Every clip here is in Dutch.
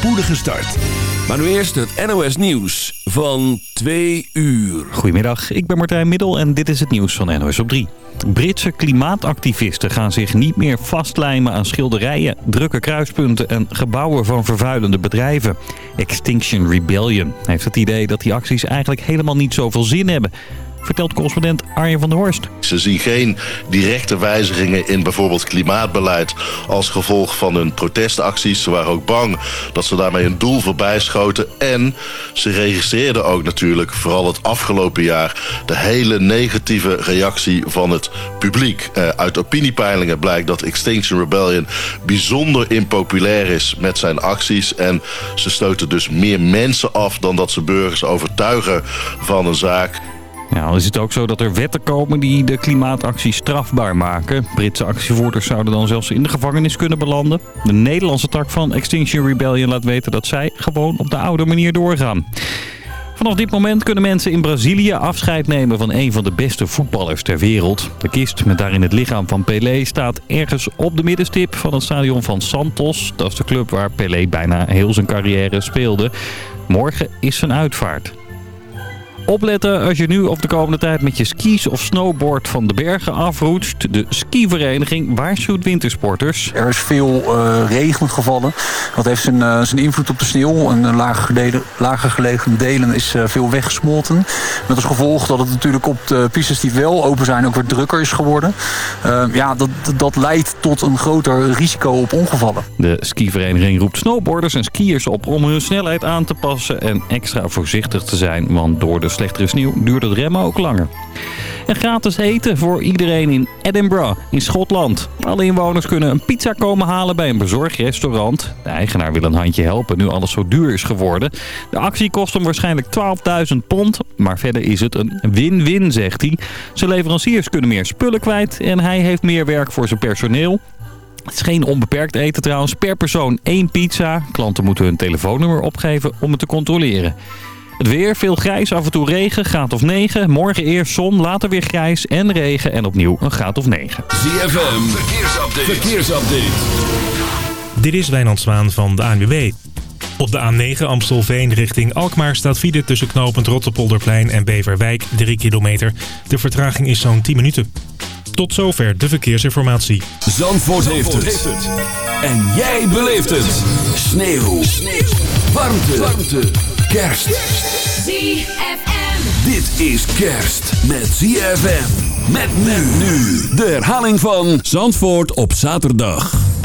spoedige start. Maar nu eerst het NOS Nieuws van 2 uur. Goedemiddag, ik ben Martijn Middel en dit is het nieuws van NOS op 3. Britse klimaatactivisten gaan zich niet meer vastlijmen aan schilderijen, drukke kruispunten en gebouwen van vervuilende bedrijven. Extinction Rebellion heeft het idee dat die acties eigenlijk helemaal niet zoveel zin hebben vertelt correspondent Arjen van der Horst. Ze zien geen directe wijzigingen in bijvoorbeeld klimaatbeleid als gevolg van hun protestacties. Ze waren ook bang dat ze daarmee een doel voorbij schoten. En ze registreerden ook natuurlijk, vooral het afgelopen jaar, de hele negatieve reactie van het publiek. Uh, uit opiniepeilingen blijkt dat Extinction Rebellion bijzonder impopulair is met zijn acties. En ze stoten dus meer mensen af dan dat ze burgers overtuigen van een zaak. Ja, al is het ook zo dat er wetten komen die de klimaatactie strafbaar maken. Britse actievoerders zouden dan zelfs in de gevangenis kunnen belanden. De Nederlandse tak van Extinction Rebellion laat weten dat zij gewoon op de oude manier doorgaan. Vanaf dit moment kunnen mensen in Brazilië afscheid nemen van een van de beste voetballers ter wereld. De kist met daarin het lichaam van Pelé staat ergens op de middenstip van het stadion van Santos. Dat is de club waar Pelé bijna heel zijn carrière speelde. Morgen is zijn uitvaart. Opletten als je nu of de komende tijd met je skis of snowboard van de bergen afroetst. De skivereniging waarschuwt wintersporters. Er is veel uh, regen gevallen. Dat heeft zijn, uh, zijn invloed op de sneeuw. En lager, gelegen, lager gelegen delen is uh, veel weggesmolten. Met als gevolg dat het natuurlijk op de pistes die wel open zijn ook weer drukker is geworden. ja, dat, dat leidt tot een groter risico op ongevallen. De skivereniging roept snowboarders en skiers op om hun snelheid aan te passen en extra voorzichtig te zijn. Want door de slechtere sneeuw duurt het remmen ook langer. En gratis eten voor iedereen in Edinburgh, in Schotland. Alle inwoners kunnen een pizza komen halen bij een bezorgrestaurant. De eigenaar wil een handje helpen nu alles zo duur is geworden. De actie kost hem waarschijnlijk 12.000 pond. Maar verder is het een win-win, zegt hij. Zijn leveranciers kunnen meer spullen kwijt en hij heeft meer werk voor zijn personeel. Het is geen onbeperkt eten trouwens. Per persoon één pizza. Klanten moeten hun telefoonnummer opgeven om het te controleren. Het weer, veel grijs, af en toe regen, graad of 9. Morgen eerst zon, later weer grijs en regen en opnieuw een graad of 9. ZFM, verkeersupdate. verkeersupdate. Dit is Wijnand Zwaan van de ANWB. Op de A9 Amstelveen richting Alkmaar staat file tussen knooppunt Rotterpolderplein en Beverwijk 3 kilometer. De vertraging is zo'n 10 minuten. Tot zover de verkeersinformatie. Zandvoort, heeft, het. En jij beleeft het. Sneeuw. Sneeuw. Warmte. Warmte kerst. ZFM. Dit is kerst met ZFM. Met men nu. De herhaling van Zandvoort op zaterdag.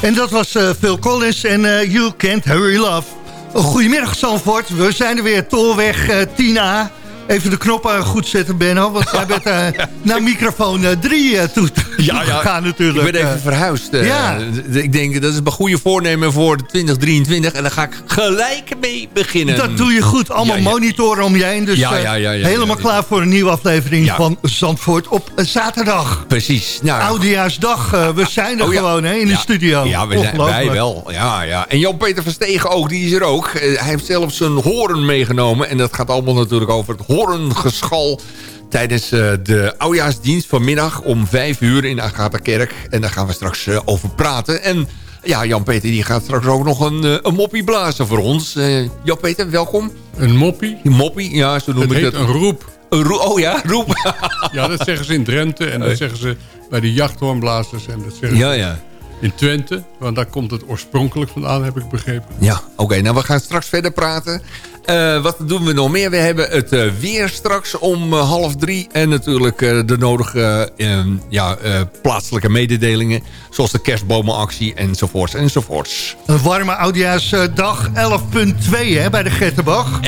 En dat was uh, Phil Collins en uh, You Can't Hurry Love. Goedemiddag Zandvoort, we zijn er weer, Tolweg uh, 10A. Even de knoppen goed zetten, Benno. Want jij bent uh, naar microfoon 3 uh, toe, ja, ja, gegaan natuurlijk. Ik ben even verhuisd. Ja. Ik denk, dat is een goede voornemen voor 2023. En daar ga ik gelijk mee beginnen. Dat doe je goed. Allemaal ja, monitoren om je heen. Dus helemaal klaar voor een nieuwe aflevering van Zandvoort op zaterdag. Precies. Nou, Oudejaarsdag. we zijn er oh, gewoon hè, in de studio. Ja, we zijn, wij wel. Ja, ja. En Jan-Peter Verstegen ook, die is er ook. hij heeft zelfs zijn horen meegenomen. En dat gaat allemaal natuurlijk over het horengeschal tijdens uh, de oudjaarsdienst vanmiddag om vijf uur in Agatha-kerk. En daar gaan we straks uh, over praten. En ja, Jan-Peter die gaat straks ook nog een, uh, een moppie blazen voor ons. Jan-Peter, welkom. Een moppie? Een moppie, ja, zo noem het ik het. een roep. Een roep, oh ja, roep. ja, dat zeggen ze in Drenthe en dat zeggen ze bij de jachthoornblazers. En dat zeggen ja, ja in Twente. Want daar komt het oorspronkelijk vandaan, heb ik begrepen. Ja, oké. nou, we gaan straks verder praten. Uh, wat doen we nog meer? We hebben het uh, weer straks om uh, half drie. En natuurlijk de nodige ehm, ja, plaatselijke mededelingen. Zoals de kerstbomenactie enzovoorts enzovoorts. Een warme oudjaarsdag 11.2 bij de Gettenbach. 11.3.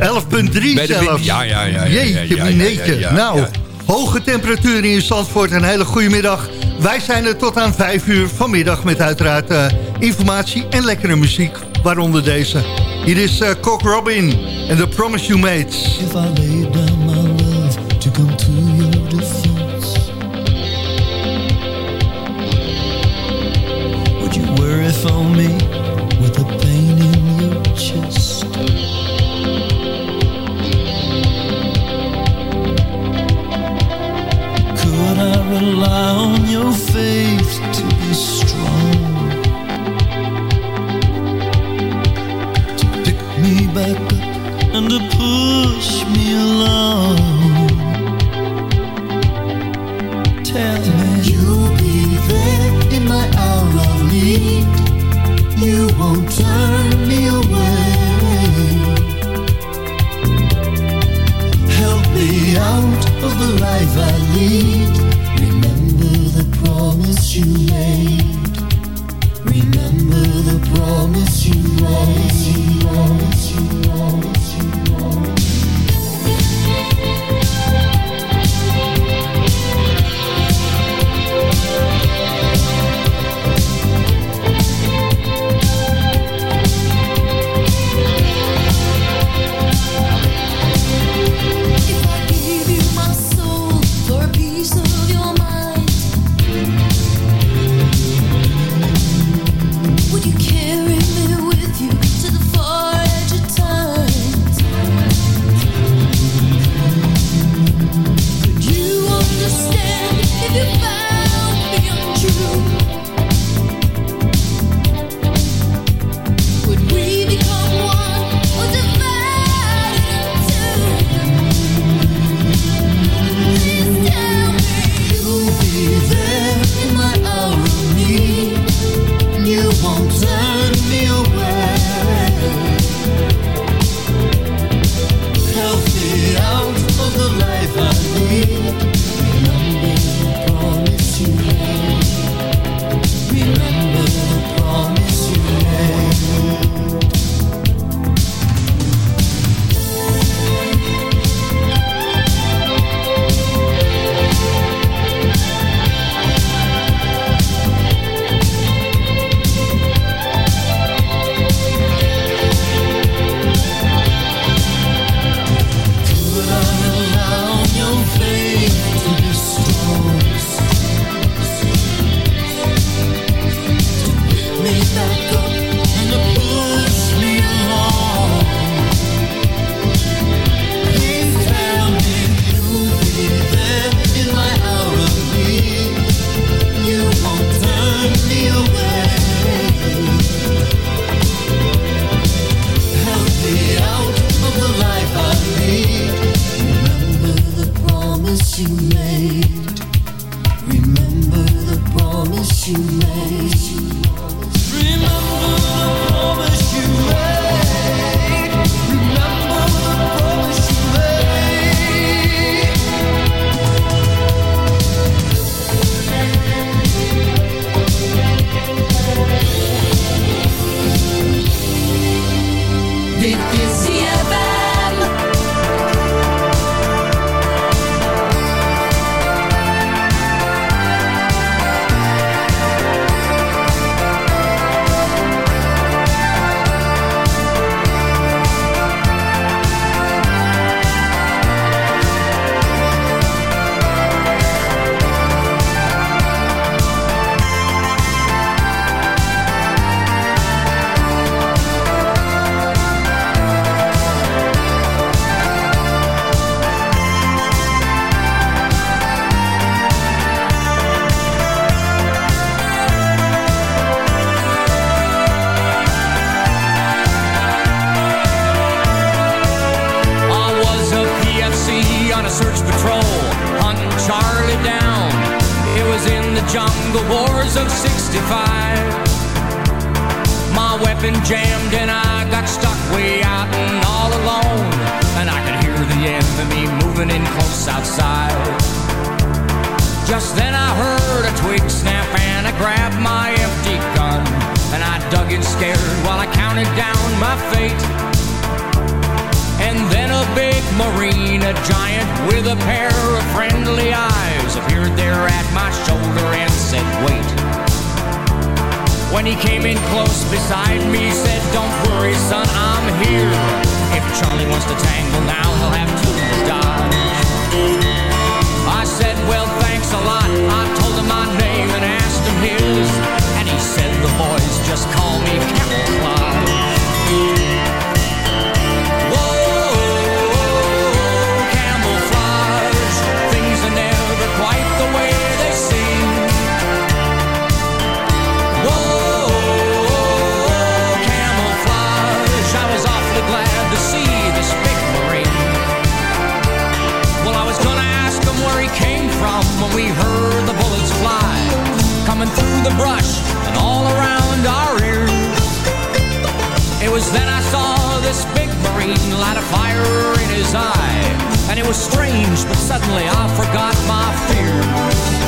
11.3 zelfs. Ja, ja, ja. ja, Jeetje, ja, ja, ja, nou... Hoge temperaturen in Zandvoort. Een hele goede middag. Wij zijn er tot aan 5 uur vanmiddag met uiteraard uh, informatie en lekkere muziek. Waaronder deze. Hier is uh, Cock Robin en The Promise You Made. If I lay down my love to come to your defense Would you worry for me close beside me said, don't worry, son, I'm here. If Charlie wants to tangle now, green light of fire in his eye. And it was strange, but suddenly I forgot my fear.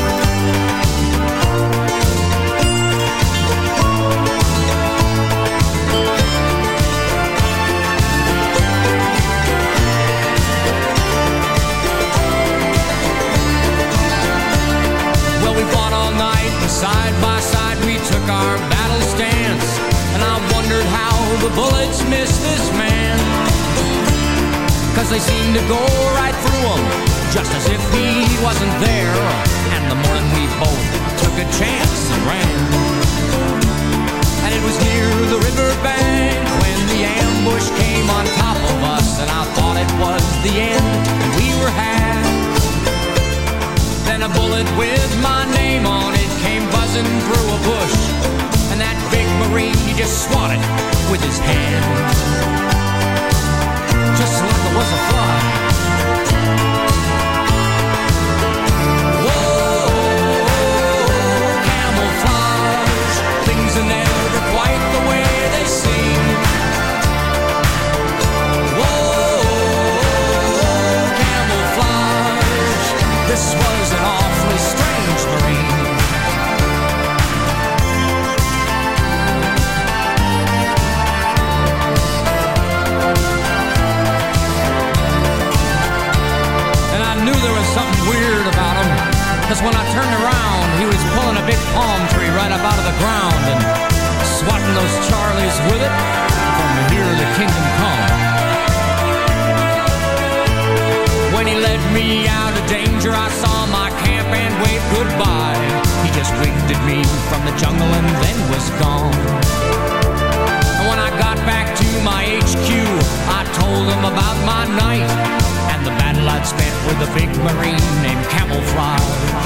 a big marine named Camouflage.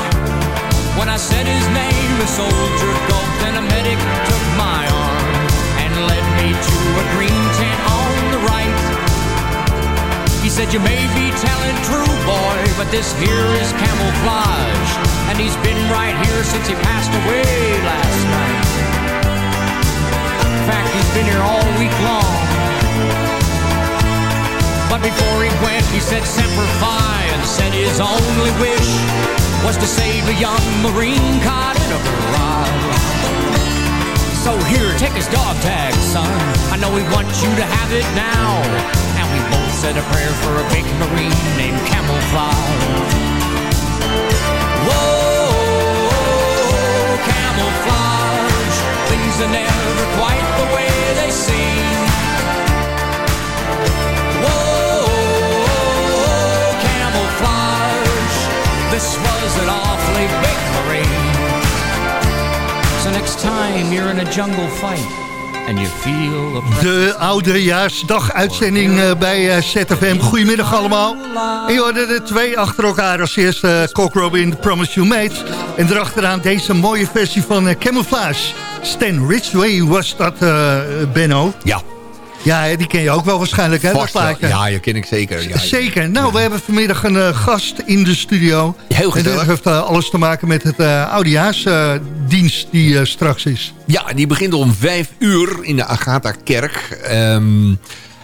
When I said his name, a soldier gulped and a medic took my arm and led me to a green tent on the right. He said, you may be telling true, boy, but this here is camouflage. And he's been right here since he passed away last night. In fact, he's been here all week long but before he went, he said Semper Fi and said his only wish was to save a young Marine caught in a barrage. So here, take his dog tag, son. I know he wants you to have it now. And we both said a prayer for a big Marine named Camouflage. Whoa, camouflage. Things are never quite the way they seem. This was an awfully big. So next time you're in a jungle fight and you feel a De oudejaarsdag-uitzending eh, bij eh, ZFM. Goedemiddag allemaal. En je hoorde er twee achter elkaar. Als eerste eh, Cock Robin, Promise You Made. En erachteraan deze mooie versie van eh, Camouflage. Stan Ridgway was dat, eh, Benno. Ja. Ja, die ken je ook wel waarschijnlijk, hè? Vast. Ja, je ken ik zeker. Ja. Zeker. Nou, we hebben vanmiddag een eh, gast in de studio. Heel En gezellig. dat heeft eh, alles te maken met het uh, oudejaarsdienst die eh, straks is. Ja, die begint om vijf uur in de Agatha-kerk. Ehm,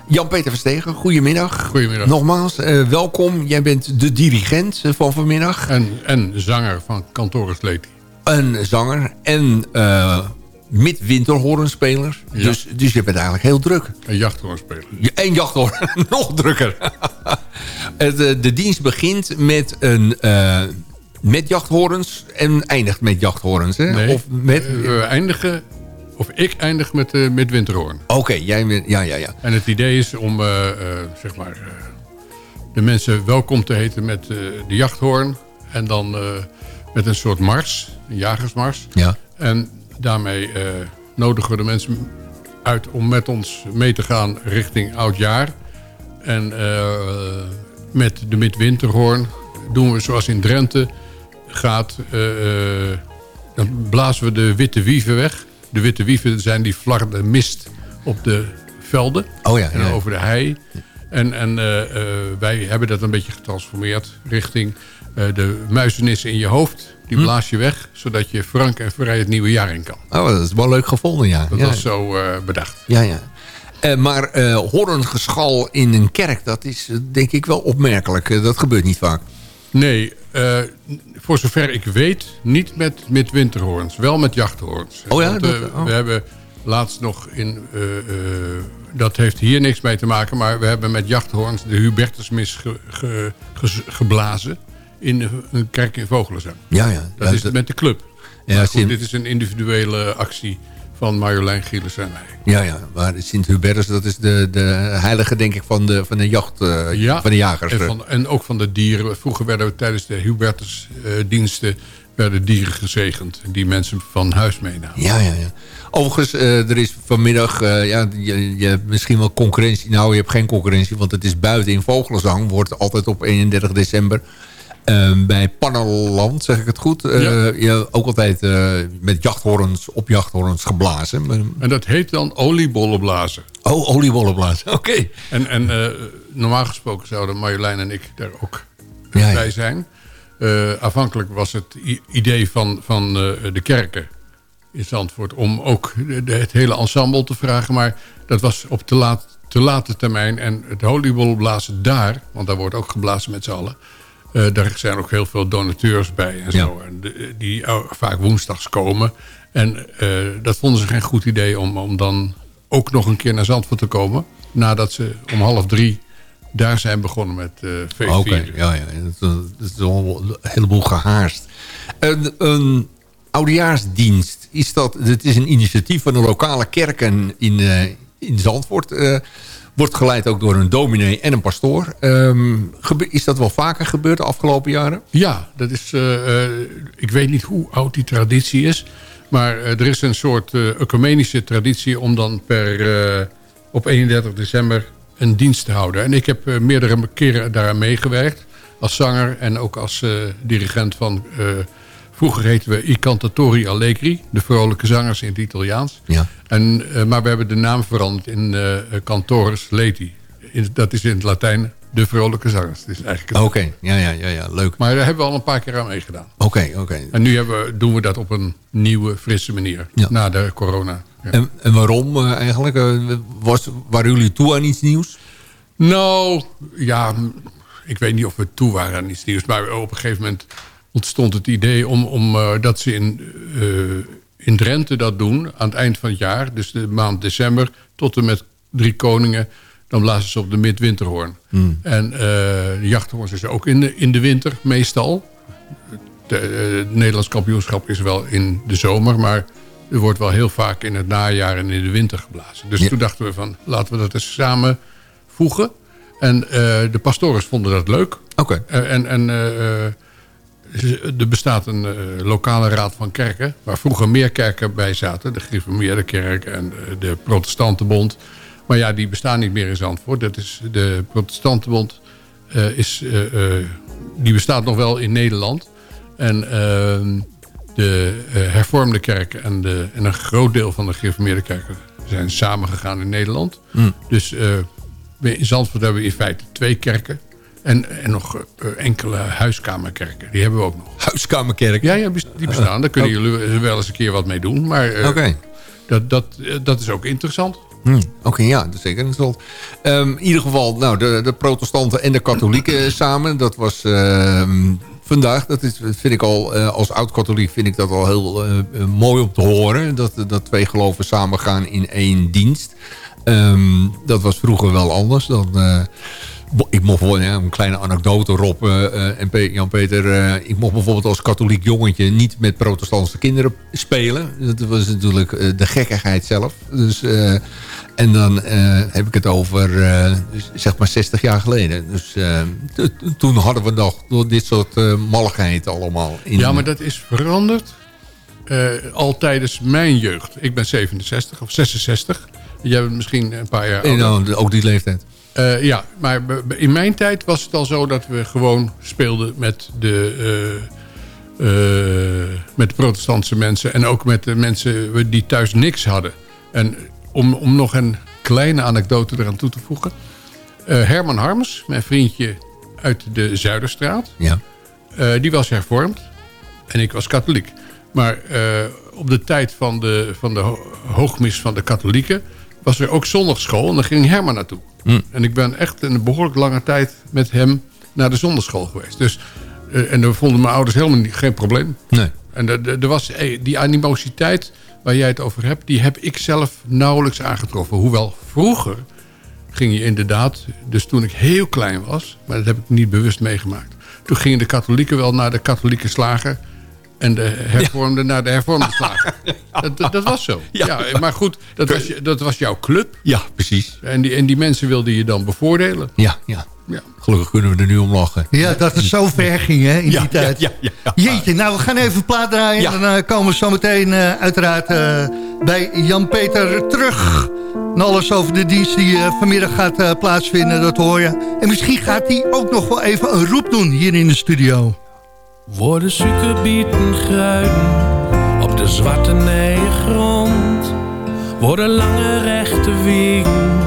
Jan-Peter Verstegen, goedemiddag. Goedemiddag. Nogmaals, eh, welkom. Jij bent de dirigent eh, van vanmiddag. En, en zanger van Kantoris Leti. Een zanger en midwinterhorenspeler. Ja. Dus, dus je bent eigenlijk heel druk. Een jachthoornspeler. Ja, En jachthoorn, nog drukker. Het, eh, de dienst begint met, een, eh, met jachthoorns en eindigt met jachthoorns. Hè? Nee, Of met... eh, we eindigen, of ik eindig met, uh, met Winterhoorn. Oké, jij. Ja, ja, ja. En het idee is om zeg maar, de mensen welkom te heten met de jachthoorn. En dan met een soort mars, een jagersmars. Ja. En daarmee eh, nodigen we de mensen uit om met ons mee te gaan richting oudjaar. En eh, met de midwinterhoorn doen we zoals in Drenthe gaat... eh, dan blazen we de witte wieven weg. De witte wieven zijn die flarde mist op de velden. Oh ja, En over de hei. En, en wij hebben dat een beetje getransformeerd richting de muizenissen in je hoofd. Hm. Die blaas je weg, zodat je frank en vrij het nieuwe jaar in kan. Oh, dat is wel leuk gevonden, ja. Dat ja. was zo eh, bedacht. Ja, ja. Eh, maar eh horengeschal in een kerk, dat is eh, denk ik wel opmerkelijk. Eh, dat gebeurt niet vaak. Nee, eh, voor zover ik weet, niet met, met winterhoorns. Wel met jachthoorns. Oh ja, Want, dat- eh, oh. We hebben laatst nog in... eh, eh, dat heeft hier niks mee te maken... maar we hebben met jachthoorns de Hubertusmis ge, ge- ge- geblazen... in een kerk in Vogelenzang. Ja, ja. Dat is met de club. Ja, goed, dit is een individuele actie van Marjolein Gielis en mij. Ja, ja. Maar Sint-Hubertus, dat is de, de heilige, denk ik, van de, van de jacht, eh, Ja, van de jagers. En, van, en ook van de dieren. Vroeger werden we tijdens de Hubertus-diensten... werden dieren gezegend. Die mensen van huis meenamen. Ja, ja, ja. Overigens, eh, er is vanmiddag, eh, ja, je, je hebt misschien wel concurrentie. Nou, je hebt geen concurrentie, want het is buiten in Vogelenzang. Wordt altijd op 31 december eh, bij Pannerland, zeg ik het goed. eh, Ja. je ook altijd eh, met jachthoorns op jachthoorns geblazen. En dat heet dan oliebollen blazen. Oh, oliebollen blazen, oké. En, en eh, normaal gesproken zouden Marjolein en ik daar ook Ja, ja. bij zijn. Afhankelijk was het idee van, van de kerken in Zandvoort... om ook het hele ensemble te vragen. Maar dat was op te, laat, te late termijn. En het oliebollenblazen daar, want daar wordt ook geblazen met z'n allen... eh, daar zijn ook heel veel donateurs bij en zo. En de- die vaak woensdags komen. En eh, dat vonden ze geen goed idee om, om dan ook nog een keer naar Zandvoort te komen. Nadat ze om half drie daar zijn begonnen met eh feest Oké, ja, ja. Dat, is- dat is al een heleboel gehaast. Een, een oudejaarsdienst, is dat, het is een initiatief van de lokale kerken in, in Zandvoort. Wordt geleid ook door een dominee en een pastoor. Ehm, is dat wel vaker gebeurd de afgelopen jaren? Ja, dat is, eh, eh, ik weet niet hoe oud die traditie is. Maar eh, er is een soort ecumenische traditie om dan per, op 31 december een dienst te houden. En ik heb meerdere keren daaraan meegewerkt. Als zanger en ook als dirigent van... vroeger heten we I Cantatori Allegri. De vrolijke zangers in het Italiaans. Ja. En, eh, maar we hebben de naam veranderd in eh Cantores Leti. In- dat is in het Latijn de vrolijke zangers. Oké, ja, ja, ja, ja, leuk. maar daar hebben we al een paar keer aan meegedaan. Oké, oké. En nu we, doen we dat op een nieuwe, frisse manier. Ja. Na de corona. Ja. En, en waarom eigenlijk? Was, waren jullie toe aan iets nieuws? Nou, ja, ik weet niet of we toe waren aan iets nieuws. Maar op een gegeven moment ontstond het idee om, om eh, dat ze in, eh, in Drenthe dat doen aan het eind van het jaar. Dus de maand december tot en met Drie Koningen. Dan blazen ze op de midwinterhoorn. Hmm. En uh, de jachthoorns is ook in de, in de winter meestal. De, het Nederlands kampioenschap is wel in de zomer. Maar er wordt wel heel vaak in het najaar en in de winter geblazen. Dus Ja. toen dachten we van laten we dat eens samen voegen. En de pastores vonden dat leuk. Oké. En en er bestaat een eh, lokale raad van kerken... waar vroeger meer kerken bij zaten. De Gereformeerde Kerk en eh, de Protestantenbond. Maar ja, die bestaan niet meer in Zandvoort. Dat is de Protestantenbond eh, is, die bestaat nog wel in Nederland. En ehm, de hervormde kerken en, de, en een groot deel van de gereformeerde kerken... zijn samengegaan in Nederland. Hmm. Dus in Zandvoort hebben we in feite twee kerken... En, en nog eh, enkele huiskamerkerken. Die hebben we ook nog. Huiskamerkerk. Ja, ja die bestaan. Daar kunnen jullie wel eens een keer wat mee doen. Maar eh, Oké. dat, dat, eh, dat is ook interessant. Hmm, Oké, ja, dat is zeker interessant. Ehm, in ieder geval, nou, de, de protestanten en de katholieken samen. Dat was ehm, vandaag. Dat is, vind ik al, als oud-katholiek vind ik dat al heel mooi om te horen. Dat, dat twee geloven samen gaan in één dienst. Ehm, dat was vroeger wel anders. Dan, ik mocht wel ja, een kleine anekdote, Rob eh, eh, en Pe- Jan-Peter. eh, ik mocht bijvoorbeeld als katholiek jongetje niet met protestantse kinderen spelen. Dat was natuurlijk de gekkigheid zelf. Dus, en dan heb ik het over zeg maar 60 jaar geleden. Dus toen hadden we nog door dit soort malligheid allemaal. In, Ja, maar dat is veranderd. al tijdens mijn jeugd. Ik ben 67 of 66. Jij bent misschien een paar jaar En ouder. nou, ook die leeftijd. Eh, ja, maar in mijn tijd was het al zo dat we gewoon speelden met de, eh, eh, met de protestantse mensen. En ook met de mensen die thuis niks hadden. En om, om nog een kleine anekdote eraan toe te voegen. Herman Harms, mijn vriendje uit de Zuiderstraat. Ja. die was hervormd. En ik was katholiek. Maar op de tijd van de, van de ho- hoogmis van de katholieken... was er ook zondagschool en daar ging Herman naartoe. Hm. En ik ben echt een behoorlijk lange tijd met hem naar de zondagschool geweest. Dus, eh, en daar vonden mijn ouders helemaal niet, geen probleem. Nee. En er was, eh, die animositeit waar jij het over hebt... die heb ik zelf nauwelijks aangetroffen. Hoewel vroeger ging je inderdaad... dus toen ik heel klein was... maar dat heb ik niet bewust meegemaakt... toen gingen de katholieken wel naar de katholieke slager... en de hervormden naar de hervormde slager. Dat, dat, dat was zo. Ja. maar goed, dat was, dat was jouw club. Ja, precies. En die, en die mensen wilden je dan bevoordelen. Ja, ja. Ja. Gelukkig kunnen we er nu om lachen. Ja, dat het zo ver ging hè, in Ja, die tijd. ja, ja, ja. Jeetje, nou we gaan even plaat draaien. Ja. En dan eh, komen we zo meteen eh, uiteraard eh, bij Jan-Peter terug. En alles over de dienst die eh, vanmiddag gaat plaatsvinden, dat hoor je. En misschien gaat hij ook nog wel even een roep doen hier in de studio. Worden suikerbieten gruiden op de zwarte grond. Worden lange rechte wegen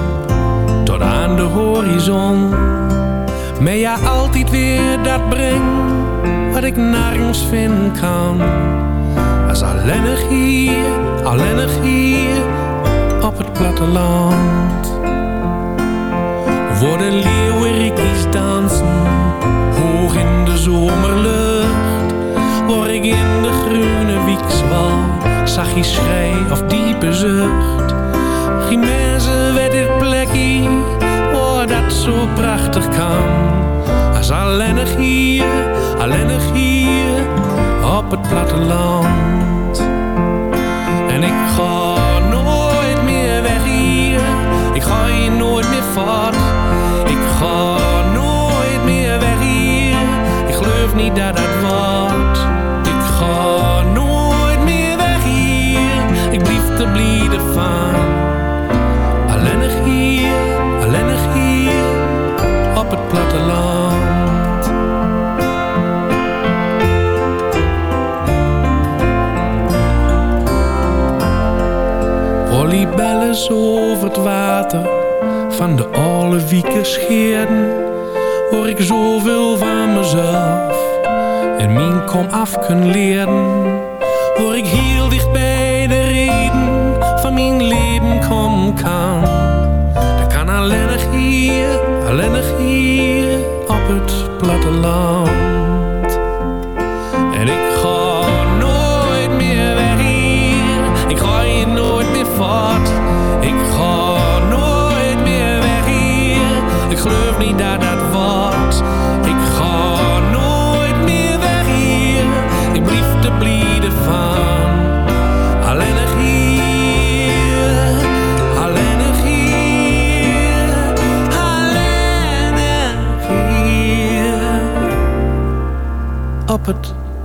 tot aan de horizon. Maar ja, altijd weer dat breng wat ik nergens vinden kan. Als alleenig hier, alleenig hier op het platteland. Worden leeuwerikjes dansen, hoog in de zomerlucht. Zag je schrei of diepe zucht. Geen mensen weet dit plekje, waar dat zo prachtig kan. Als alleenig hier, alleenig hier, op het platteland. En ik ga nooit meer weg hier, ik ga hier nooit meer voort. Volleybellen over het water van de alle wieken scheerden, hoor ik zoveel van mezelf en mijn kom af kunnen leren. Hoor ik heel dicht bij de reden van mijn leven kom kan. Dat kan alleenig hier, alleenig hier op het platteland.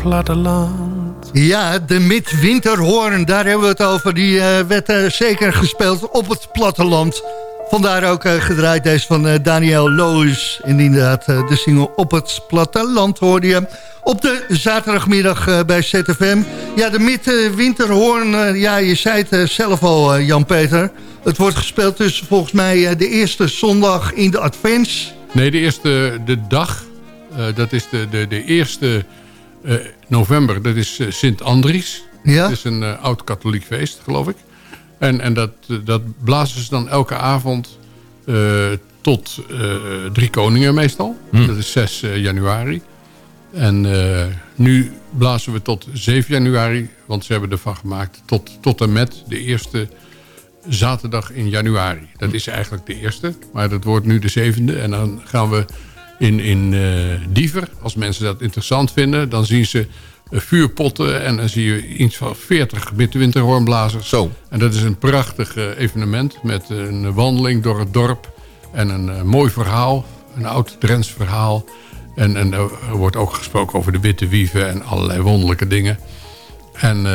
Platteland. Ja, de Midwinterhoorn, daar hebben we het over. Die eh, werd eh, zeker gespeeld op het platteland. Vandaar ook eh, gedraaid deze van eh, Daniel Loos. En inderdaad, eh, de single op het platteland hoorde je. Op de zaterdagmiddag eh, bij ZFM. Ja, de Midwinterhoorn, ja, je zei het zelf al, Jan-Peter. Het wordt gespeeld tussen volgens mij eh, de eerste zondag in de Advents. Nee, de eerste de dag, eh, dat is de, de, de eerste eh, november, dat is eh, Sint-Andries. Ja? Het is een eh, oud-katholiek feest, geloof ik. En, en dat, dat blazen ze dan elke avond eh, tot eh, Drie Koningen meestal. Dat is 6 eh, januari. En eh, nu blazen we tot 7 januari, want ze hebben ervan gemaakt tot, tot en met de eerste zaterdag in januari. Dat is eigenlijk de eerste, maar dat wordt nu de zevende. En dan gaan we in, in eh, Diever, als mensen dat interessant vinden... dan zien ze eh, vuurpotten en dan zie je iets van 40 midwinterhoornblazers. Zo. En dat is een prachtig eh, evenement met een wandeling door het dorp... en een mooi verhaal, een oud Drents verhaal... En, en er wordt ook gesproken over de witte wieven en allerlei wonderlijke dingen. En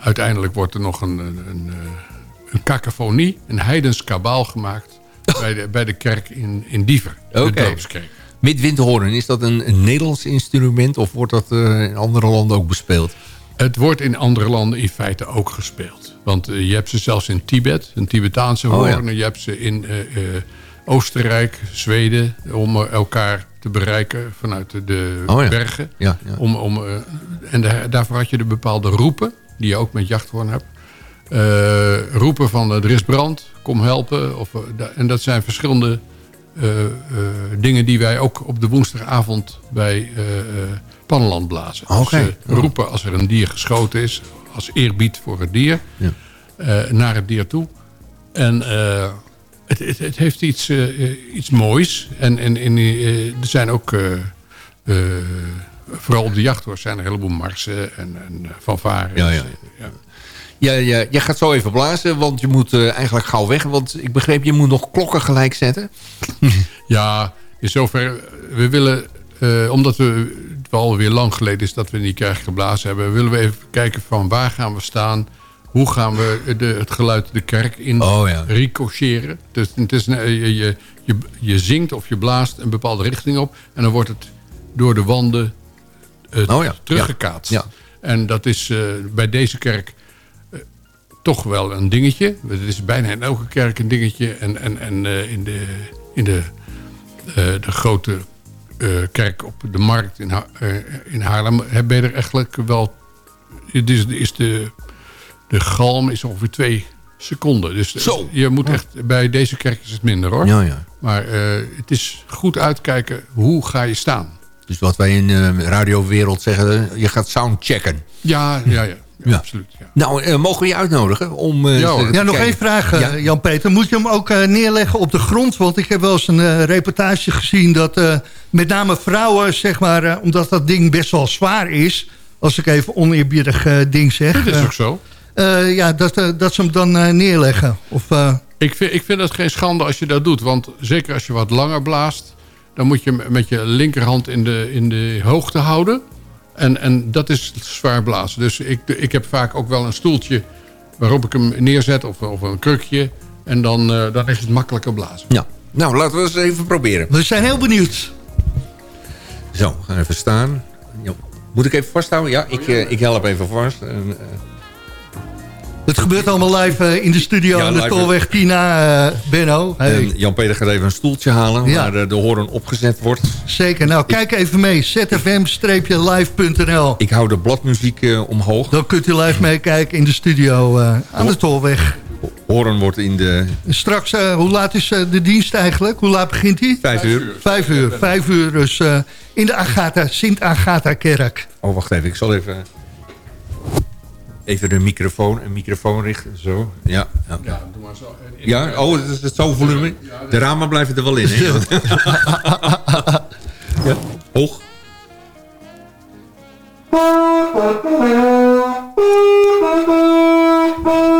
uiteindelijk wordt er nog een, een, een, een cacophonie, een heidens kabaal gemaakt... bij, de, bij de kerk in, in Diever, de Oké. dorpskerk. Midwinterhoorn, is dat een, een Nederlands instrument... of wordt dat eh, in andere landen ook bespeeld? Het wordt in andere landen in feite ook gespeeld. Want eh, je hebt ze zelfs in Tibet, een Tibetaanse Oh, ja. hoorn. Je hebt ze in eh, Oostenrijk, Zweden... om elkaar te bereiken vanuit de, Oh, ja. bergen. Ja, ja. Om, om, en daar- daarvoor had je de bepaalde roepen... die je ook met jachthoorn hebt. Eh, roepen van eh, er is brand, kom helpen. Of, eh, en dat zijn verschillende dingen die wij ook op de woensdagavond bij Pannenland blazen. Dus, roepen als er een dier geschoten is, als eerbied voor het dier, Ja. naar het dier toe. En het, het, het heeft iets, iets moois. En, en, en er zijn ook, vooral op de jachthoors, zijn er een heleboel marsen en, en fanfares. Ja, ja. ja. Ja, ja, jij gaat zo even blazen, want je moet eh, eigenlijk gauw weg. Want ik begreep, je moet nog klokken gelijk zetten. Ja, in zover. We willen, eh, omdat we het wel alweer lang geleden is dat we die kerk geblazen hebben, willen we even kijken van waar gaan we staan. Hoe gaan we de, het geluid de kerk in Oh, ja. ricocheren? Dus het is, een- je, je, je, je zingt of je blaast een bepaalde richting op. En dan wordt het door de wanden eh, Oh, ja. teruggekaatst. Ja. En dat is eh, bij deze kerk eh, toch wel een dingetje. Het is bijna in elke kerk een dingetje. En, en, en eh, in de, in de, eh, de grote eh, kerk op de markt in, Ha- in Haarlem... heb- je er eigenlijk wel... Het is, is de, de galm is ongeveer twee seconden. Dus Zo. je moet echt... Bij deze kerk is het minder hoor. Ja, ja. Maar het is goed uitkijken hoe ga je staan. Dus wat wij in de radiowereld zeggen, je gaat soundchecken. Ja, ja, ja. Ja, absoluut. Ja. Nou, eh, mogen we je uitnodigen om... eh, Ja, te Ja, nog één vraag, eh, Ja. Jan-Peter. Moet je hem ook eh, neerleggen op de grond? Want ik heb wel eens een eh, reportage gezien dat eh, met name vrouwen, zeg maar, eh, omdat dat ding best wel zwaar is, als ik even oneerbiedig eh, ding zeg, Dat is eh, ook zo. eh, ja, dat, eh, dat ze hem dan eh, neerleggen. Of, eh, Ik vind, ik vind het geen schande als je dat doet. Want zeker als je wat langer blaast... dan moet je met je linkerhand in de, in de hoogte houden. En, en dat is zwaar blazen. Dus ik, ik heb vaak ook wel een stoeltje waarop ik hem neerzet... of, of een krukje. En dan, eh, dan is het makkelijker blazen. Ja. Nou, laten we eens even proberen. we zijn heel benieuwd. Zo, we gaan even staan. Moet ik even vasthouden? Ja, ik, eh, ik help even vast. En, eh, Het gebeurt allemaal live eh, in de studio Ja, aan de. Tolweg Tina, eh, Benno. Hey, en Jan-Peter gaat even een stoeltje halen Ja. waar de, de hoorn opgezet wordt. zeker. Nou, kijk even mee. zfm-live.nl Ik hou de bladmuziek eh, omhoog. Dan kunt u live meekijken in de studio eh, aan de Tolweg. Hoorn wordt in de Straks, eh, hoe laat is eh, de dienst eigenlijk? Hoe laat begint die? vijf uur. Vijf uur. Vijf uur dus eh, in de Agatha, Sint-Agatha-kerk. Oh, wacht even. Ik zal even... Even de microfoon, een microfoon richten. Zo, ja. Ja, Ja, doe maar zo. Ja oh, het is het zo volume. De ramen blijven er wel in, hè? ja, hoog. Ja,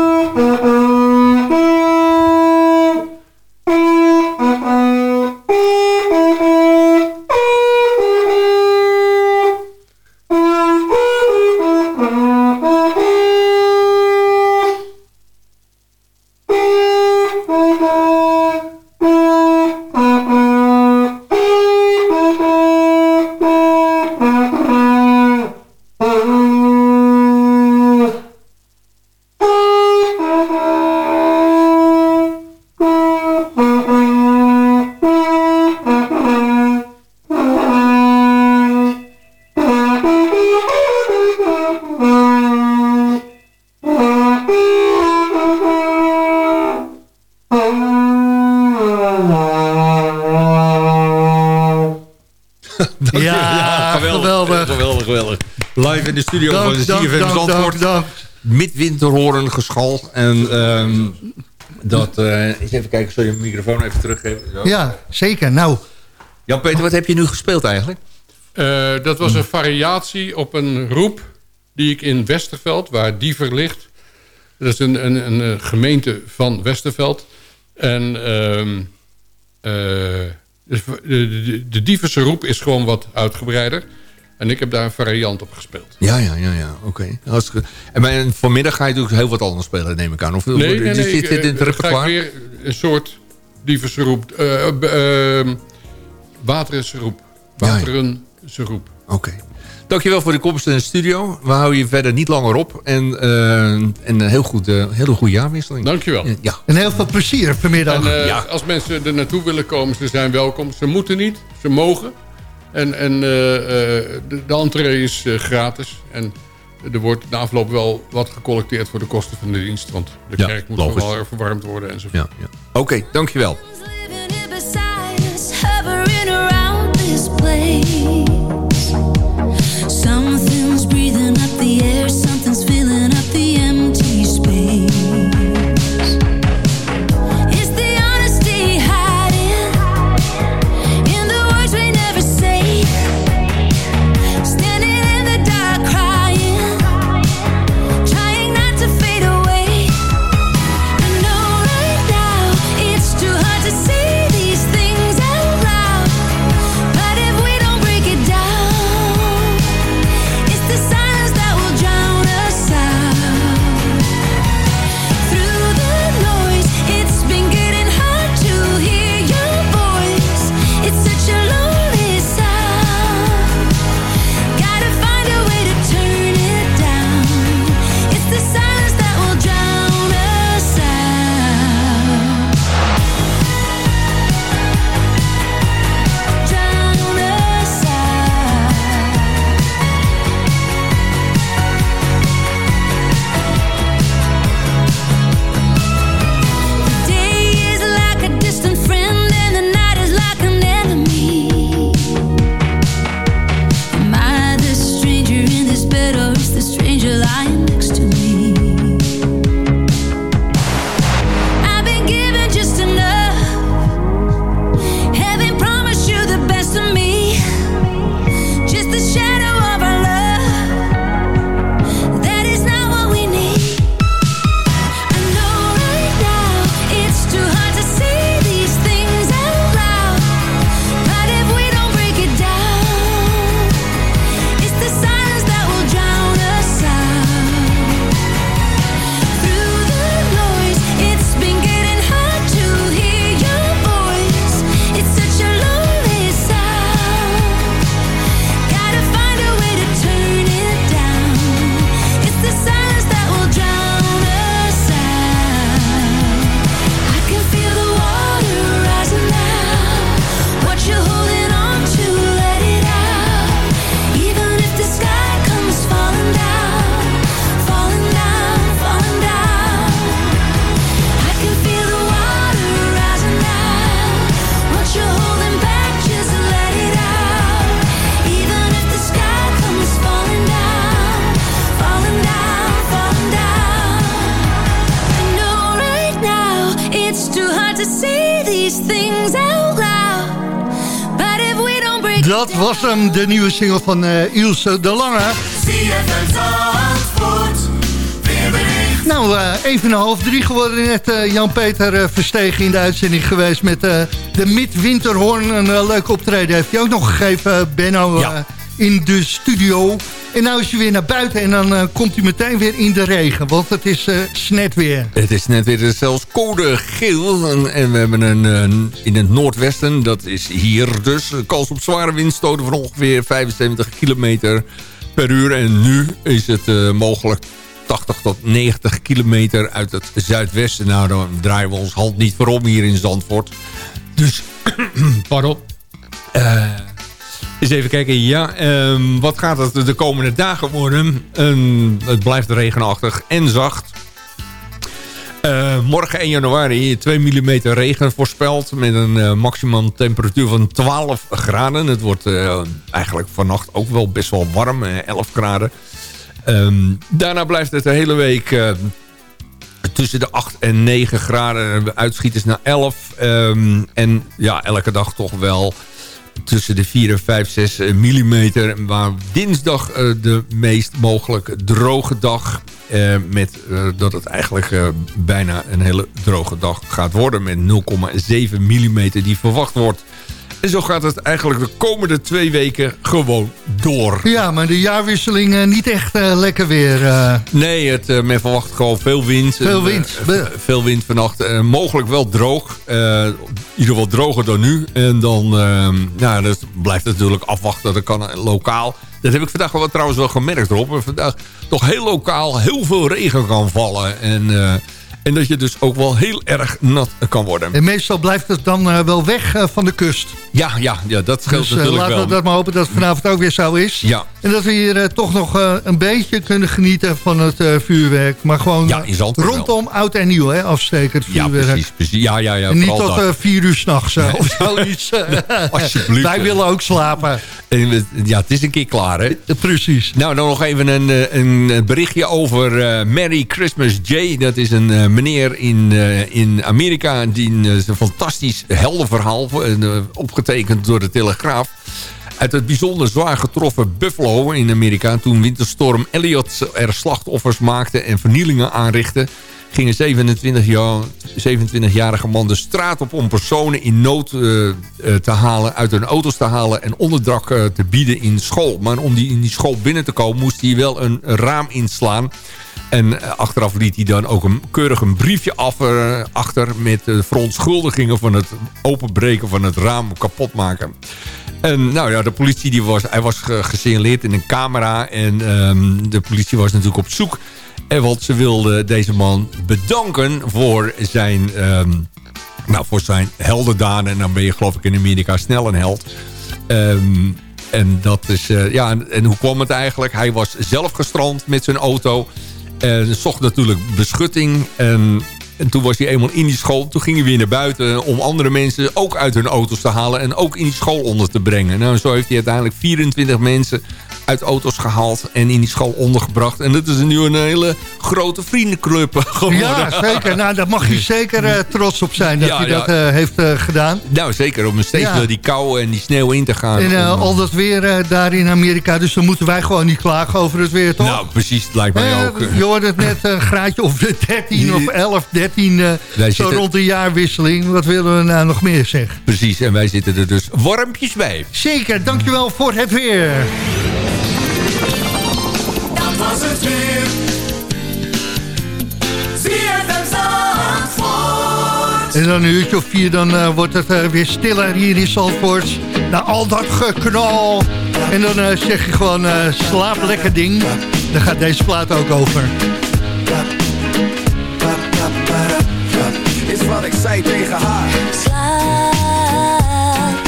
CFM Zandvoort. Midwinterhoren geschal. En ehm, dat... eh eens even kijken, zal je mijn microfoon even teruggeven? Zo. Ja, zeker. Nou, Jan-Peter, wat heb je nu gespeeld eigenlijk? Eh, dat was een variatie op een roep die ik in Westerveld, waar Diever ligt. Dat is een, een, een eh, gemeente van Westerveld. En ehm, eh, de, de, de, de Dieverse roep is gewoon wat uitgebreider. En ik heb daar een variant op gespeeld. Ja, ja, ja, ja. Oké. En vanmiddag ga je natuurlijk heel wat anders spelen, neem ik aan. Of Nee, nee, nee. zit ik, dit in het eh, ga ik repertoire? weer een soort Dieverse roep. eh eh, ehm, Waterense roep. Ja, ja. Oké. Dankjewel voor de komst in de studio. We houden je verder niet langer op. En, eh, en een heel goed, eh, hele goede jaarwisseling. Dankjewel. Ja. en heel veel plezier vanmiddag. En eh, als mensen er naartoe willen komen, ze zijn welkom. Ze moeten niet, ze mogen. En, en eh, eh, de, de entree is eh, gratis. En er wordt na afloop wel wat gecollecteerd voor de kosten van de dienst. Want de Ja, kerk moet logisch. wel verwarmd worden enzovoort. Ja, ja. Oké, dankjewel. Something's breathing up the air, something's Dat was hem, de nieuwe single van uh, Ilse de Lange. Nou, uh, even een half drie geworden. Net uh, Jan-Peter Verstegen in de uitzending geweest met de Midwinterhoorn. Een leuk optreden heeft hij ook nog gegeven, Benno, ja. in de studio. En nou is hij weer naar buiten en dan eh, komt hij meteen weer in de regen. Want het is eh snet weer. Het is net weer zelfs code geel. En, en we hebben een, in het noordwesten, dat is hier dus... kans op zware windstoten van ongeveer 75 kilometer per uur. En nu is het eh, mogelijk 80 tot 90 kilometer uit het zuidwesten. Nou, dan draaien we ons hand niet voor om hier in Zandvoort. Dus, pardon. Eh, eens even kijken, ja, ehm, wat gaat het de komende dagen worden? Ehm, het blijft regenachtig en zacht. Eh, morgen 1 januari 2 mm regen voorspeld met een eh, maximum temperatuur van 12 graden. Het wordt eh, eigenlijk vannacht ook wel best wel warm, eh, 11 graden. Ehm, daarna blijft het de hele week tussen de 8 en 9 graden. Uitschieters naar 11. Ehm, en ja, elke dag toch wel tussen de 4 en 5, 6 millimeter. Maar dinsdag eh, de meest mogelijk droge dag. eh, met eh, dat het eigenlijk bijna een hele droge dag gaat worden. Met 0,7 millimeter die verwacht wordt. En zo gaat het eigenlijk de komende twee weken gewoon door. Ja, maar de jaarwisseling eh, niet echt eh, lekker weer. eh. Nee, het, men verwacht gewoon veel wind. Veel wind. ve- veel wind vannacht. Mogelijk wel droog. In ieder geval droger dan nu. En dan ehm, ja, dat blijft het natuurlijk afwachten. Dat kan lokaal. Dat heb ik vandaag wel trouwens wel gemerkt erop. Er vandaag toch heel lokaal heel veel regen kan vallen. En, en dat je dus ook wel heel erg nat kan worden. En meestal blijft het dan eh, wel weg eh, van de kust. Ja, ja, ja dat scheelt Dus eh, natuurlijk laten wel. we dat maar hopen dat het vanavond ook weer zo is. Ja. En dat we hier eh, toch nog eh, een beetje kunnen genieten van het eh, vuurwerk. Maar gewoon Ja, wel. rondom oud en nieuw hè, afsteken het Ja, vuurwerk. precies. precies. Ja, ja, ja. en niet tot vier uur s'nachts of zoiets. Alsjeblieft. Wij willen ook slapen. En Ja, het is een keer klaar, hè? Precies. Nou, dan nog even een, een berichtje over Merry Christmas Jay. Dat is een meneer in, in Amerika. Die een fantastisch heldenverhaal. eh, opgetekend door de Telegraaf. Uit het bijzonder zwaar getroffen Buffalo in Amerika... toen winterstorm Elliot er slachtoffers maakte en vernielingen aanrichtte... ging een 27 jaar- 27-jarige man de straat op om personen in nood eh, eh, te halen... uit hun auto's te halen en onderdak eh, te bieden in school. Maar om die, in die school binnen te komen moest hij wel een raam inslaan... En achteraf liet hij dan ook een, keurig een briefje achter... met de verontschuldigingen van het openbreken van het raam kapot maken. En nou ja, de politie die was, hij was ge- gesignaleerd in een camera. En ehm, de politie was natuurlijk op zoek. En want ze wilden deze man bedanken voor zijn, ehm, nou, voor zijn. En dan ben je geloof ik in Amerika snel een held. Ehm, en dat is, eh, ja, en hoe kwam het eigenlijk? Hij was zelf gestrand met zijn auto. En zocht natuurlijk beschutting. En, en toen was hij eenmaal in die school. Toen ging hij weer naar buiten om andere mensen ook uit hun auto's te halen. En ook in die school onder te brengen. Nou, zo heeft hij uiteindelijk 24 mensen uit auto's gehaald. En in die school ondergebracht. En dat is nu een hele grote vriendenclub geworden. Ja, zeker. Nou, daar mag je zeker eh, trots op zijn dat Ja, hij ja. dat eh, heeft eh, gedaan. Nou, zeker. Om steeds Ja. door die kou en die sneeuw in te gaan. En Om- al dat weer daar in Amerika. Dus dan moeten wij gewoon niet klagen over het weer, toch? Nou, precies. Het lijkt mij ook. je hoorde het net een graadje of 13 of 11, 13. eh, Wij zo rond de jaarwisseling. Wat willen we nou nog meer zeggen? Precies. En wij zitten er dus warmpjes bij. Zeker, dankjewel voor het weer. Het weer. ZFM Zandvoort. En dan een uurtje of vier, dan eh, wordt het eh, weer stiller hier in Zandvoort. Na al dat geknal. En dan eh, zeg je gewoon, eh, slaap lekker ding. Daar gaat deze plaat ook over. Is wat ik zei tegen haar. Slaap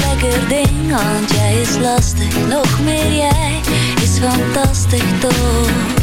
lekker ding, want jij is lastig. Nog meer jij is fantastisch toch?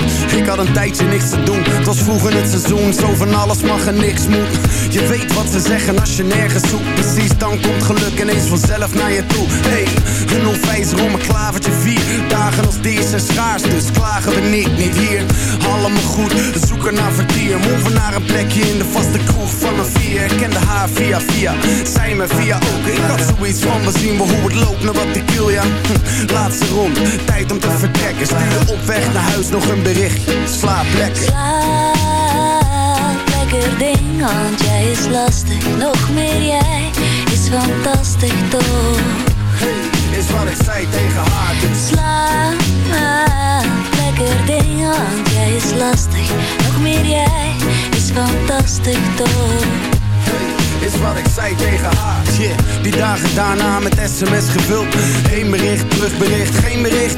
Ik had een tijdje niks te doen. Het was vroeg in het seizoen. Zo van alles mag en niks moet. Je weet wat ze zeggen als je nergens zoekt. Precies, dan komt geluk ineens vanzelf naar je toe. Hey, een onwijzer om een klavertje vier. Dagen als deze zijn schaars, dus klagen we niet, niet hier. Allemaal goed, zoeken naar vertier. Moven naar een plekje in de vaste kroeg van een vier. Ik kende haar via via. Zij me via ook. Ik had zoiets van, we zien wel hoe het loopt naar wat ik wil, ja. Hm, Laatste rond, tijd om te vertrekken. Stuur op weg naar huis nog een berichtje. Slaap lekker. Slaap lekker ding, want jij is lastig. Nog meer jij is fantastisch toch. Hey, is wat ik zei tegen haar. Dus Slaap lekker ding, want jij is lastig. Nog meer jij is fantastisch toch. is wat ik zei tegen haar. Yeah, die dagen daarna met sms gevuld. Eén bericht, terugbericht, geen bericht.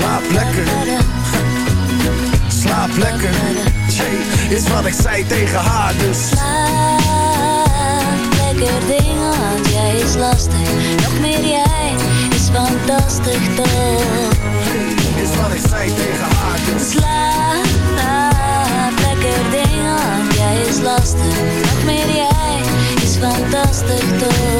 Slaap lekker Slaap lekker Jay, is wat ik zei tegen haar dus Slaap lekker ding, want jij is lastig. Nog meer jij is fantastisch toch. Is wat ik zei tegen haar dus Slaap lekker ding, want jij is lastig. Nog meer jij is fantastisch toch.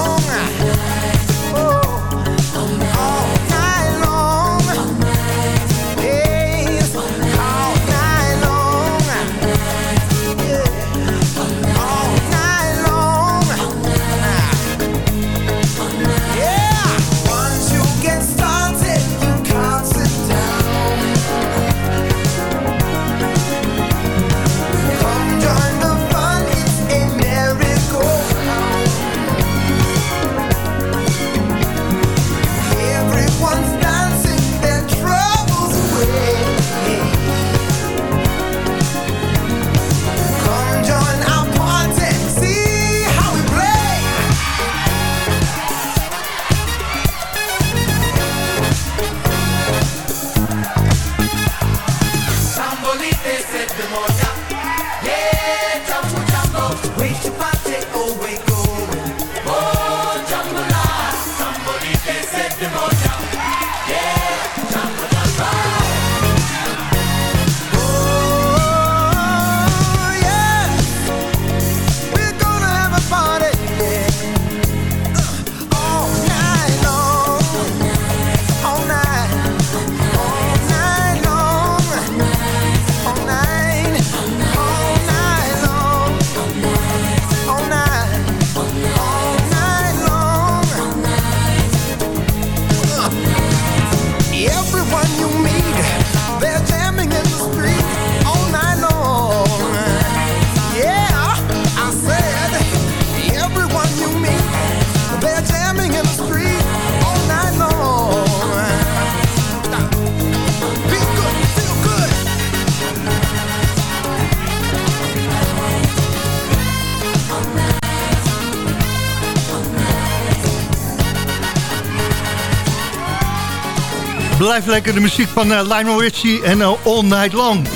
Blijf lekker de muziek van eh, Lionel Richie en eh, All Night Long.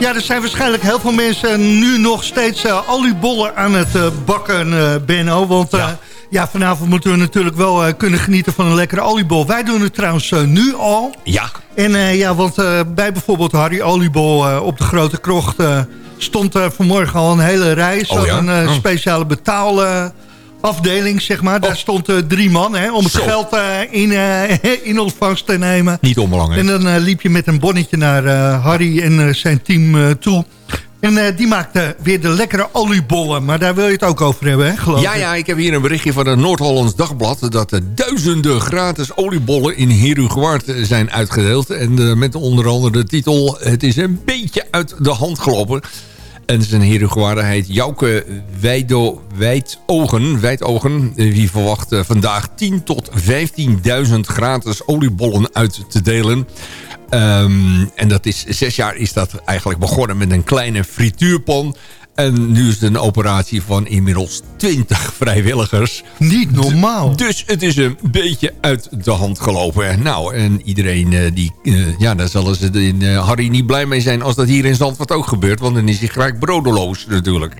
Ja, er zijn waarschijnlijk heel veel mensen nu nog steeds eh, oliebollen aan het eh, bakken, eh, Benno. Want ja. ja, vanavond moeten we natuurlijk wel eh, kunnen genieten van een lekkere oliebol. Wij doen het trouwens eh, nu al. Ja. En eh, ja, want eh, bij bijvoorbeeld Harry Oliebol eh, op de Grote Krocht... eh, stond er vanmorgen al een hele rij. Zo Oh ja? Een eh, Oh. Betaalafdeling, zeg maar. Daar stond eh, drie man hè, om het Zo. geld eh, in, eh, in ontvangst te nemen. Niet onbelangrijk. En dan liep je met een bonnetje naar Harry en zijn team toe. En die maakte weer de lekkere oliebollen. Maar daar wil je het ook over hebben, hè, geloof Ja, ik? ja, ik heb hier een berichtje van het Noord-Hollands Dagblad... dat er duizenden gratis oliebollen in Herugewaard eh, zijn uitgedeeld. En met onder andere de titel... Het is een beetje uit de hand gelopen. En zijn Herugewaarde heet Jouke Wijdo, Wijdogen. Wijdogen. Eh, Wie verwacht eh, vandaag 10 tot 15.000 gratis oliebollen uit te delen... Ehm, en dat is, zes jaar is dat eigenlijk begonnen met een kleine frituurpan. En nu is het een operatie van inmiddels 20 vrijwilligers. Niet normaal. Dus het is een beetje uit de hand gelopen. Nou, en iedereen eh, die... eh, ja, daar zullen ze in eh, Harry niet blij mee zijn... als dat hier in Zandvoort ook gebeurt. Want dan is hij gelijk brodeloos natuurlijk.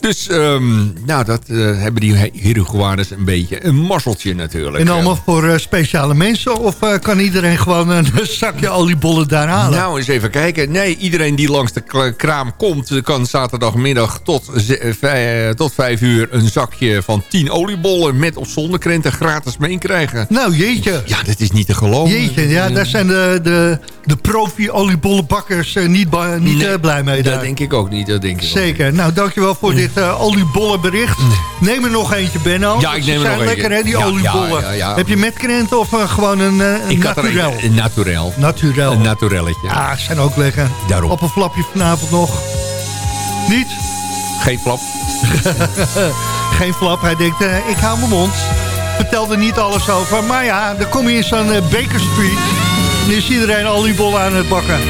Dus, ehm, nou, dat hebben die Herugewaarders een beetje een mazzeltje natuurlijk. En allemaal voor speciale mensen? Of kan iedereen gewoon een zakje oliebollen daar halen? Nou, eens even kijken. Nee, iedereen die langs de kraam komt... kan zaterdagmiddag tot, ze- eh, eh, tot vijf uur... een zakje van 10 oliebollen met of zonder krenten gratis meekrijgen. Nou, jeetje. Ja, dat is niet te geloven. Jeetje, ja, daar zijn de, de, de profi-oliebollenbakkers eh, niet, niet Nee, blij mee. Dat Daar. denk ik ook niet. Dat denk ik ook Zeker. Nou, dankjewel voor dit eh oliebollenbericht. Neem er nog eentje, Benno. Ja, ik neem er zijn nog eentje. lekker, hè, die Ja, oliebollen. ja, ja. Heb je met krenten of gewoon een, een Ik had naturel? een, een naturel. Naturel. Een naturelletje. Ah, zijn ook lekker. Daarom. Op een flapje vanavond nog. Niet? Geen flap. Geen flap. Hij denkt, eh, ik hou mijn mond. Vertel er niet alles over. Maar ja, dan kom je in zo'n eh, Baker Street. En is iedereen oliebollen aan het bakken.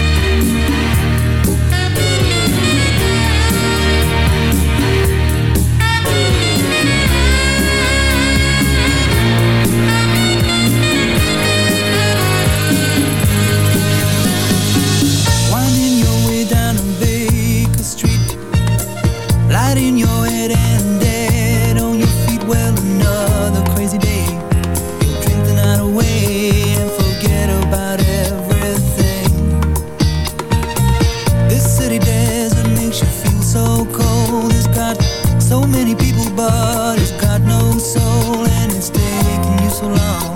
So many people But it's got no soul And it's taking you so long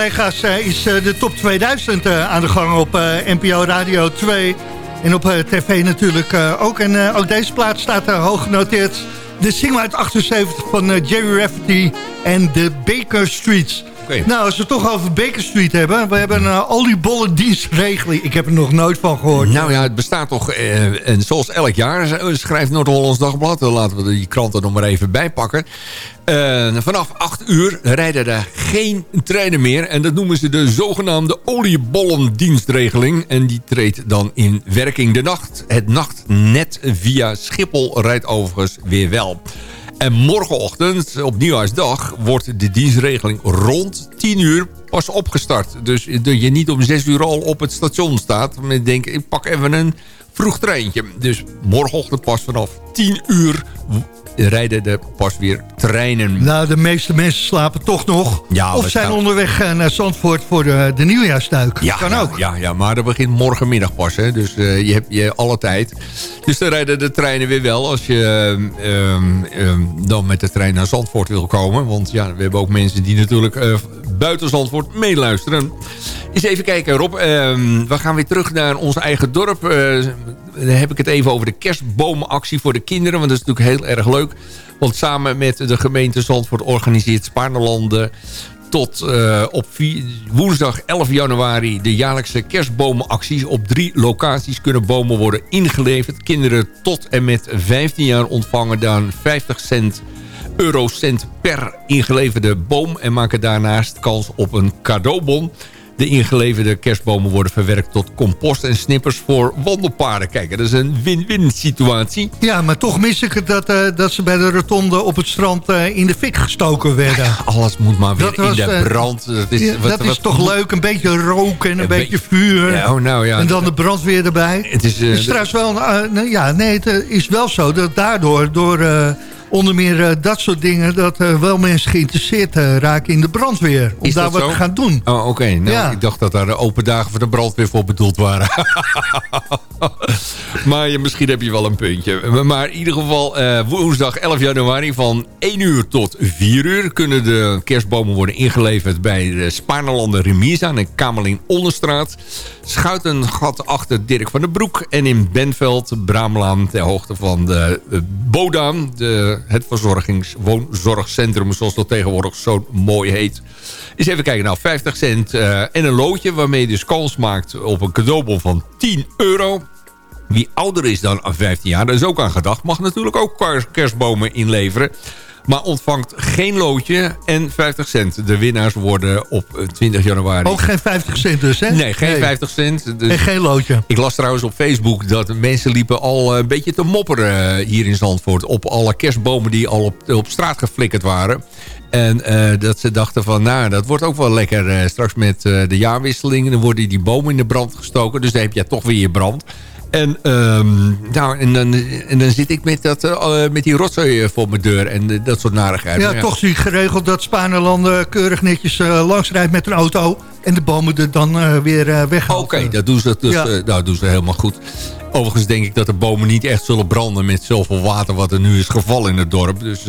collega's eh, is eh, de top 2000 eh, aan de gang op NPO Radio 2. En op tv natuurlijk ook. En ook deze plaats staat hoog genoteerd. De single uit 78 van Jerry Rafferty en de Baker Streets. Nou, als we het toch over Baker Street hebben. We hebben een uh, oliebollen dienstregeling. Ik heb er nog nooit van gehoord. Nou ja, het bestaat toch, eh, en zoals elk jaar eh, schrijft Noord-Hollands Dagblad. Dan laten we die kranten nog maar even bijpakken. Eh, vanaf 8 uur rijden er geen treinen meer. En dat noemen ze de zogenaamde oliebollendienstregeling. En die treedt dan in werking de nacht. Het nachtnet via Schiphol rijdt overigens weer wel. En morgenochtend, op Nieuwjaarsdag, wordt de dienstregeling rond 10 uur pas opgestart. Dus dat je niet om 6 uur al op het station staat. Maar denk, ik pak even een vroeg treintje. Dus morgenochtend pas vanaf 10 uur rijden er pas weer treinen. Nou, de meeste mensen slapen toch nog. Ja, of zijn onderweg eh, naar Zandvoort voor de, de nieuwjaarsduik. Ja, kan ja, ook. Ja, ja, maar dat begint morgenmiddag pas. Hè? Dus eh, je hebt je alle tijd. Dus dan rijden de treinen weer wel als je ehm, ehm, dan met de trein naar Zandvoort wil komen. Want ja, we hebben ook mensen die natuurlijk eh, buiten Zandvoort meeluisteren. Eens even kijken Rob. Ehm, we gaan weer terug naar ons eigen dorp. Dan heb ik het even over de kerstbomenactie voor de kinderen. Want dat is natuurlijk heel erg leuk. Want samen met de gemeente Zandvoort organiseert Spaarnelanden tot eh, op woensdag 11 januari de jaarlijkse kerstbomenacties. Op drie locaties kunnen bomen worden ingeleverd. Kinderen tot en met 15 jaar ontvangen dan 50 cent eurocent per ingeleverde boom... en maken daarnaast kans op een cadeaubon. De ingeleverde kerstbomen worden verwerkt tot compost en snippers voor wandelpaden. Kijk, dat is een win-win situatie. Ja, maar toch mis ik het dat, eh, dat ze bij de rotonde op het strand eh, in de fik gestoken werden. Alles moet maar weer Dat was, in de eh, brand. Dat is, Ja, wat- dat is wat- toch leuk, een beetje rook en een, Een beetje vuur. Ja, oh, nou ja. En dan de brandweer erbij. Het is, eh, is trouwens wel, ja, nee, het is wel zo dat daardoor, door onder meer eh, dat soort dingen, dat eh, wel mensen geïnteresseerd eh, raken in de brandweer. Om Is daar wat zo? te gaan doen. Oh, oké. Nou, Ja. ik dacht dat daar de open dagen voor de brandweer voor bedoeld waren. maar misschien heb je wel een puntje. Maar in ieder geval woensdag 11 januari van 1 uur tot 4 uur... kunnen de kerstbomen worden ingeleverd bij de Spaarnelanden Remise aan de Kamerling Onderstraat. Schuitengat achter Dirk van den Broek. En in Benveld, Braamlaan, ter hoogte van de Bodaan. De, het verzorgingswoonzorgcentrum, zoals dat tegenwoordig zo mooi heet. Eens even kijken, nou 50 cent eh, en een loodje... waarmee je dus kans maakt op een cadeaubon van 10 euro. Wie ouder is dan 15 jaar, daar is ook aan gedacht... mag natuurlijk ook kers- kerstbomen inleveren... maar ontvangt geen loodje en 50 cent. De winnaars worden op eh, 20 januari... Ook geen 50 cent dus, hè? Nee, geen 50 cent. Dus En geen loodje. ik las trouwens op Facebook dat mensen liepen al eh, een beetje te mopperen eh, hier in Zandvoort. Op alle kerstbomen die al op, op straat geflikkerd waren. En eh, dat ze dachten van, nou, dat wordt ook wel lekker eh, straks met eh, de jaarwisseling. Dan worden die bomen in de brand gestoken. Dus dan heb je toch weer je brand. En, ehm, nou, en, dan, en dan zit ik met, dat, eh, met die rotzooi voor mijn deur en eh, dat soort narigheid. Ja, Maar toch zie ik geregeld dat Spanelanden keurig netjes eh, langsrijdt met een auto... en de bomen er dan eh, weer weghaalt. Oké, dat doen ze, dus, Ja. nou, doen ze helemaal goed. Overigens denk ik dat de bomen niet echt zullen branden... met zoveel water wat er nu is gevallen in het dorp. Dus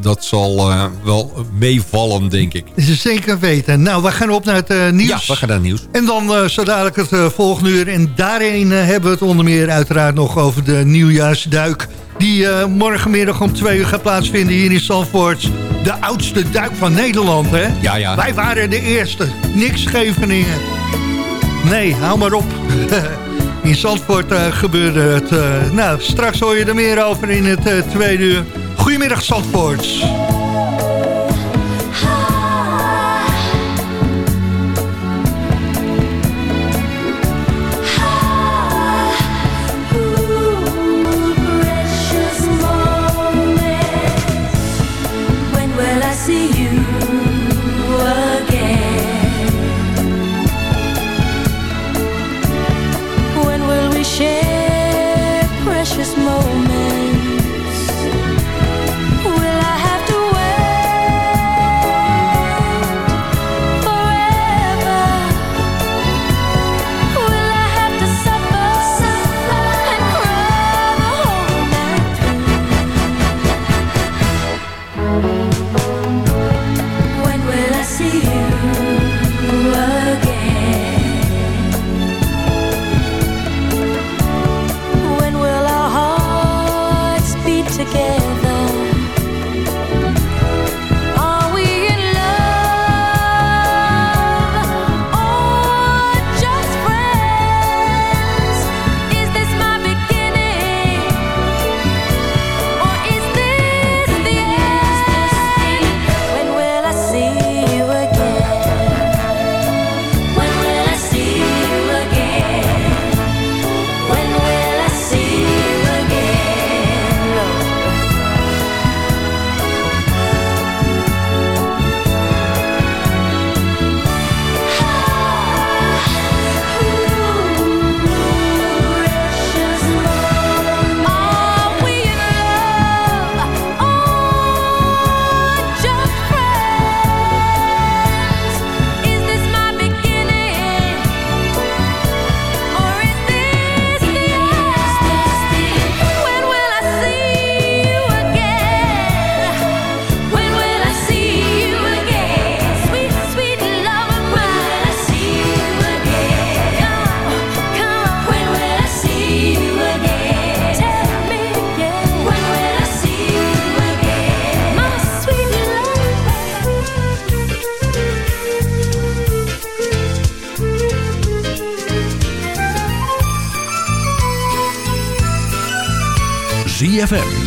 dat zal wel meevallen, denk ik. Dat is zeker weten. Nou, we gaan op naar het nieuws. Ja, we gaan naar het nieuws. En dan uh, zo dadelijk het uh, volgende uur. En daarin uh, hebben we het onder meer uiteraard nog over de nieuwjaarsduik. Die uh, morgenmiddag om twee uur gaat plaatsvinden hier in Zandvoort. De oudste duik van Nederland, hè? Ja, ja. Wij waren de eerste. Niks Scheveningen. Nee, hou maar op. in Zandvoort uh, gebeurde het. Uh, nou, straks hoor je er meer over in het tweede uur. Goedemiddag Zandvoort.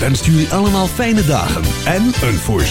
Wenst jullie allemaal fijne dagen en een voorspoedig